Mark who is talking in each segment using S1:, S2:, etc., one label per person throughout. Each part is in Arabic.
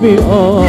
S1: be all.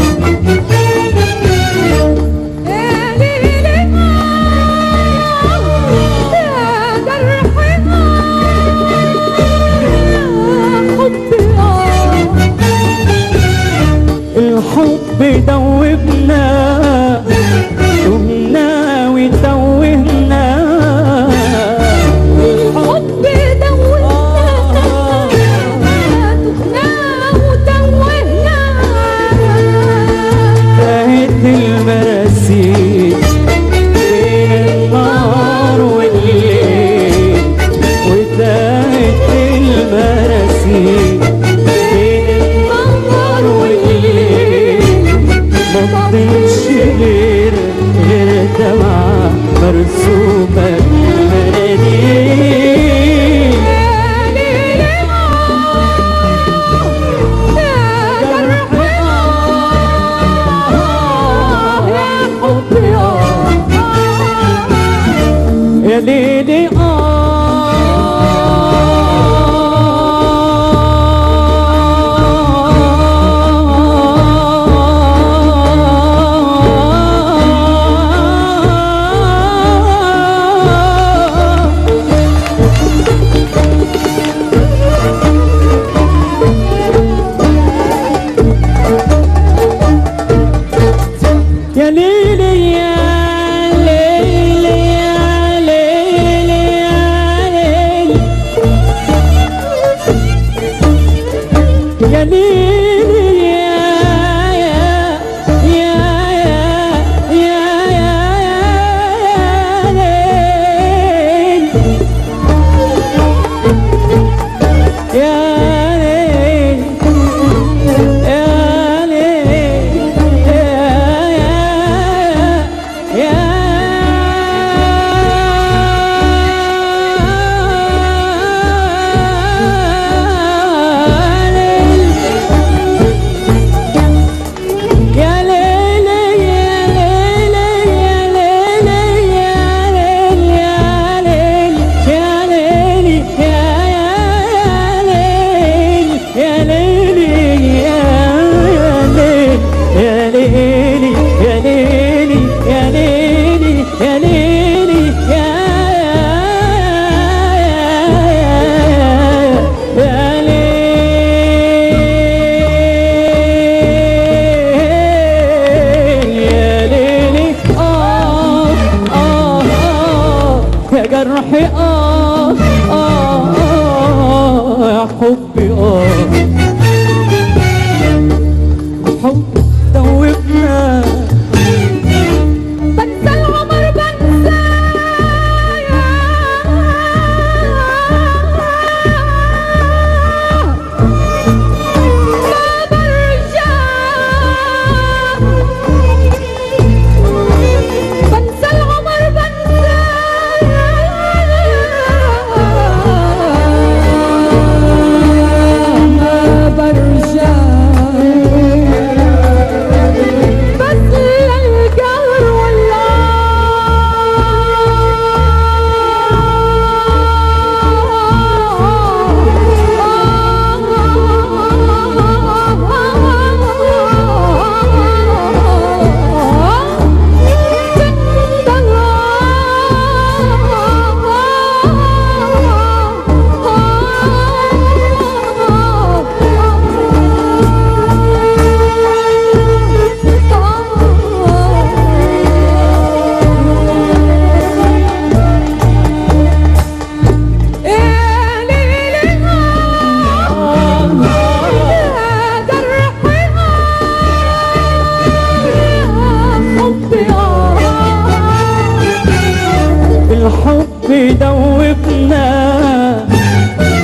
S1: دوبنا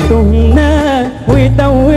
S1: تهنا ودوبنا